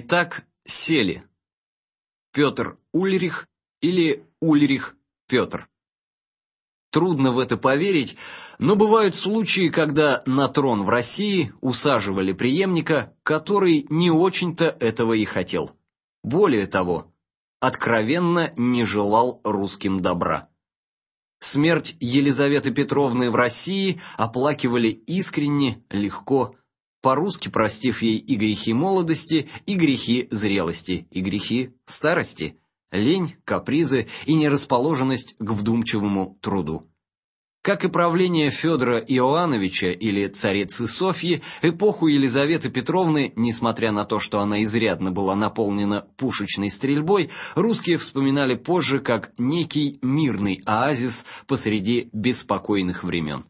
не так сели. Петр Ульрих или Ульрих Петр. Трудно в это поверить, но бывают случаи, когда на трон в России усаживали преемника, который не очень-то этого и хотел. Более того, откровенно не желал русским добра. Смерть Елизаветы Петровны в России оплакивали искренне, легко, по-русски простив ей и грехи молодости, и грехи зрелости, и грехи старости, лень, капризы и нерасположенность к вдумчивому труду. Как и правление Федора Иоановича или царицы Софьи, эпоху Елизаветы Петровны, несмотря на то, что она изрядно была наполнена пушечной стрельбой, русские вспоминали позже как некий мирный оазис посреди беспокойных времен.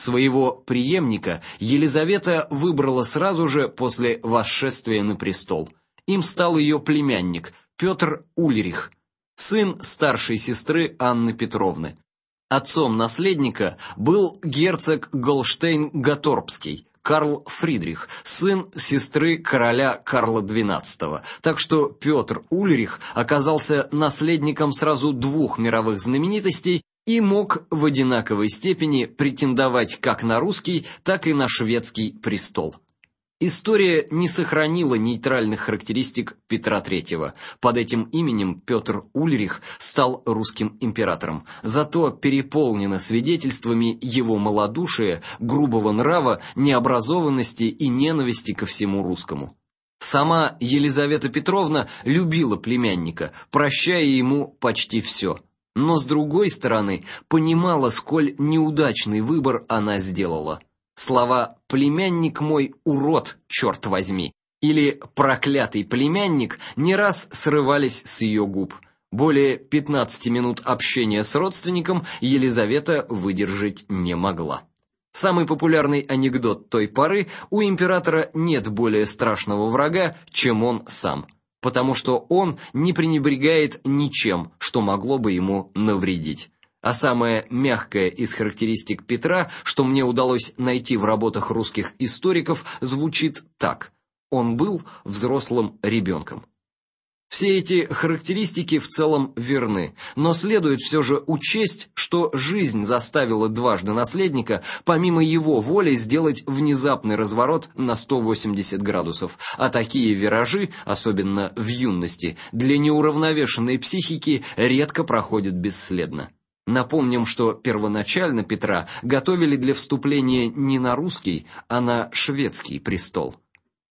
Своего преемника Елизавета выбрала сразу же после восшествия на престол. Им стал ее племянник Петр Ульрих, сын старшей сестры Анны Петровны. Отцом наследника был герцог Голштейн-Гаторпский, Карл Фридрих, сын сестры короля Карла XII. Так что Петр Ульрих оказался наследником сразу двух мировых знаменитостей и мог в одинаковой степени претендовать как на русский, так и на шведский престол. История не сохранила нейтральных характеристик Петра III. Под этим именем Петр Ульрих стал русским императором. Зато переполнена свидетельствами его малодушия, грубого нрава, необразованности и ненависти ко всему русскому. Сама Елизавета Петровна любила племянника, прощая ему почти все – но с другой стороны, понимала, сколь неудачный выбор она сделала. Слова племянник мой урод, черт возьми, или проклятый племянник не раз срывались с ее губ. Более 15 минут общения с родственником Елизавета выдержать не могла. Самый популярный анекдот той поры: у императора нет более страшного врага, чем он сам потому что он не пренебрегает ничем, что могло бы ему навредить. А самое мягкое из характеристик Петра, что мне удалось найти в работах русских историков, звучит так: он был взрослым ребенком. Все эти характеристики в целом верны, но следует все же учесть, что жизнь заставила дважды наследника, помимо его воли, сделать внезапный разворот на 180 градусов, а такие виражи, особенно в юности, для неуравновешенной психики редко проходят бесследно. Напомним, что первоначально Петра готовили для вступления не на русский, а на шведский престол.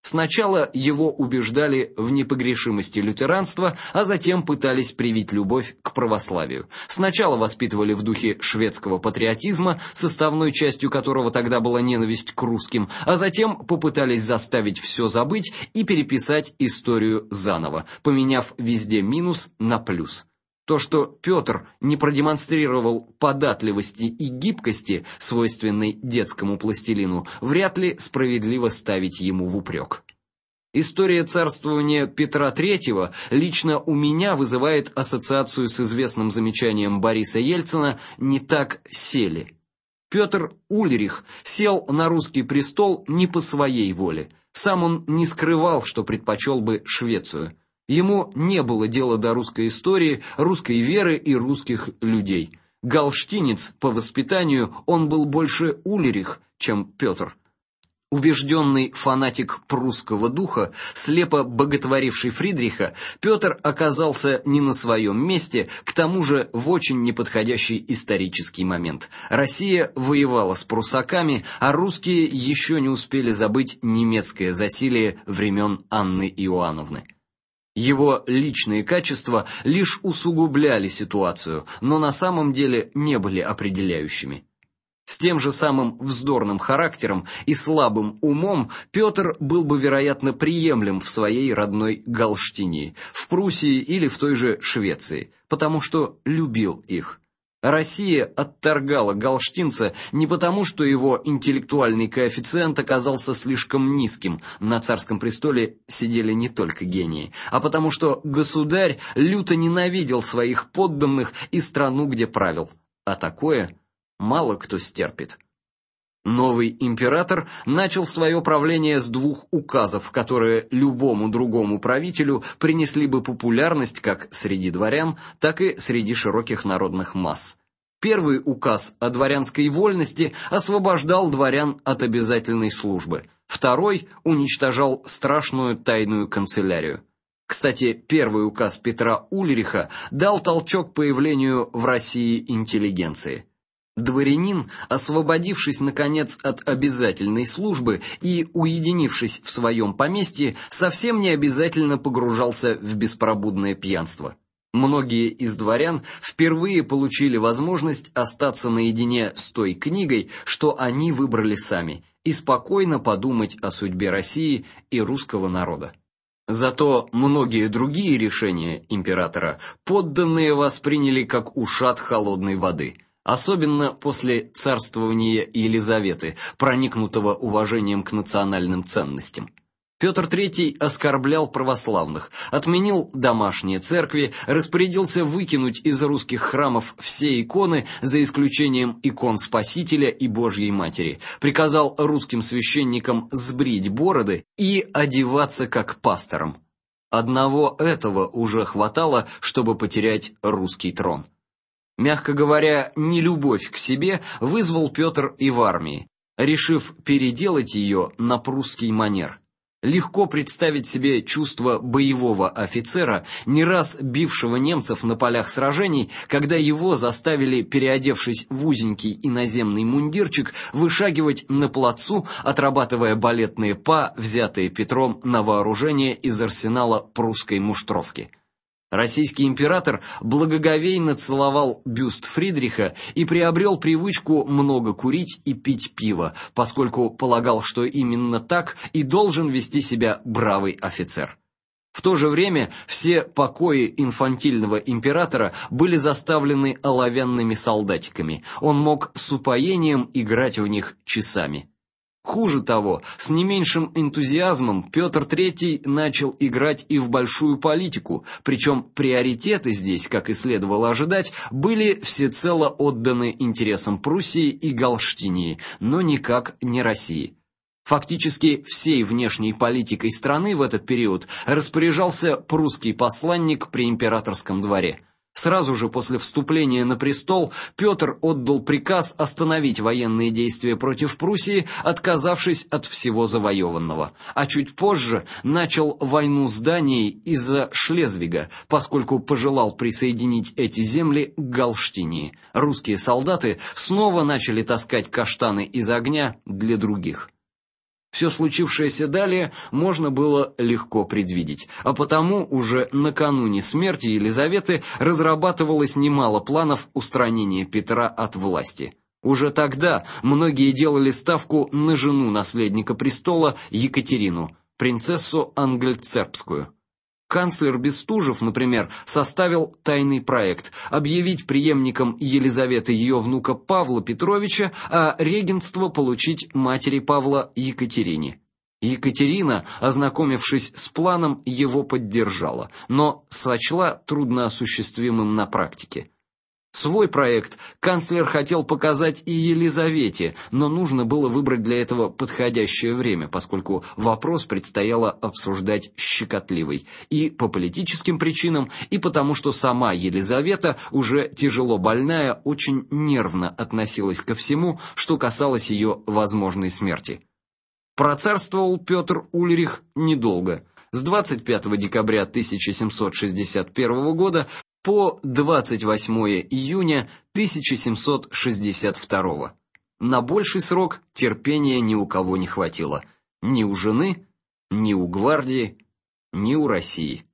Сначала его убеждали в непогрешимости лютеранства, а затем пытались привить любовь к православию. Сначала воспитывали в духе шведского патриотизма, составной частью которого тогда была ненависть к русским, а затем попытались заставить все забыть и переписать историю заново, поменяв везде минус на плюс. То, что Петр не продемонстрировал податливости и гибкости, свойственной детскому пластилину, вряд ли справедливо ставить ему в упрек. История царствования Петра III лично у меня вызывает ассоциацию с известным замечанием Бориса Ельцина «не так сели». Петр Ульрих сел на русский престол не по своей воле. Сам он не скрывал, что предпочел бы Швецию. Ему не было дела до русской истории, русской веры и русских людей. Галштинец по воспитанию, он был больше Ульрих, чем Петр. Убежденный фанатик прусского духа, слепо боготворивший Фридриха, Петр оказался не на своем месте, к тому же в очень неподходящий исторический момент. Россия воевала с прусаками, а русские еще не успели забыть немецкое засилие времен Анны Иоанновны. Его личные качества лишь усугубляли ситуацию, но на самом деле не были определяющими. С тем же самым вздорным характером и слабым умом Петр был бы, вероятно, приемлем в своей родной Галштинии, в Пруссии или в той же Швеции, потому что любил их. Россия отторгала галштинца не потому, что его интеллектуальный коэффициент оказался слишком низким. На царском престоле сидели не только гении, а потому что государь люто ненавидел своих подданных и страну, где правил. А такое мало кто стерпит. Новый император начал свое правление с двух указов, которые любому другому правителю принесли бы популярность как среди дворян, так и среди широких народных масс. Первый указ о дворянской вольности освобождал дворян от обязательной службы. Второй уничтожал страшную тайную канцелярию. Кстати, первый указ Петра Ульриха дал толчок появлению в России интеллигенции. Дворянин, освободившись наконец от обязательной службы и уединившись в своем поместье, совсем не обязательно погружался в беспробудное пьянство. Многие из дворян впервые получили возможность остаться наедине с той книгой, что они выбрали сами, и спокойно подумать о судьбе России и русского народа. Зато многие другие решения императора подданные восприняли как ушат холодной воды – особенно после царствования Елизаветы, проникнутого уважением к национальным ценностям. Петр III оскорблял православных, отменил домашние церкви, распорядился выкинуть из русских храмов все иконы, за исключением икон Спасителя и Божьей Матери, приказал русским священникам сбрить бороды и одеваться как пасторам. Одного этого уже хватало, чтобы потерять русский трон. Мягко говоря, нелюбовь к себе вызвал Петр и в армии, решив переделать ее на прусский манер. Легко представить себе чувство боевого офицера, не раз бившего немцев на полях сражений, когда его заставили, переодевшись в узенький иноземный мундирчик, вышагивать на плацу, отрабатывая балетные па, взятые Петром на вооружение из арсенала прусской муштровки. Российский император благоговейно целовал бюст Фридриха и приобрел привычку много курить и пить пиво, поскольку полагал, что именно так и должен вести себя бравый офицер. В то же время все покои инфантильного императора были заставлены оловянными солдатиками. Он мог с упоением играть в них часами. Хуже того, с не меньшим энтузиазмом Петр III начал играть и в большую политику, причем приоритеты здесь, как и следовало ожидать, были всецело отданы интересам Пруссии и Галштинии, но никак не России. Фактически всей внешней политикой страны в этот период распоряжался прусский посланник при императорском дворе – Сразу же после вступления на престол Петр отдал приказ остановить военные действия против Пруссии, отказавшись от всего завоеванного, а чуть позже начал войну с Данией из-за Шлезвига, поскольку пожелал присоединить эти земли к Галштинии. Русские солдаты снова начали таскать каштаны из огня для других. Все случившееся далее можно было легко предвидеть, а потому уже накануне смерти Елизаветы разрабатывалось немало планов устранения Петра от власти. Уже тогда многие делали ставку на жену наследника престола Екатерину, принцессу Ангельцербскую. Канцлер Бестужев, например, составил тайный проект объявить преемником Елизаветы ее внука Павла Петровича, а регентство получить матери Павла Екатерине. Екатерина, ознакомившись с планом, его поддержала, но сочла трудноосуществимым на практике. Свой проект канцлер хотел показать и Елизавете, но нужно было выбрать для этого подходящее время, поскольку вопрос предстояло обсуждать щекотливый и по политическим причинам, и потому что сама Елизавета, уже тяжело больная, очень нервно относилась ко всему, что касалось ее возможной смерти. Процарствовал Петр Ульрих недолго. С 25 декабря 1761 года по 28 июня 1762. На больший срок терпения ни у кого не хватило, ни у жены, ни у гвардии, ни у России.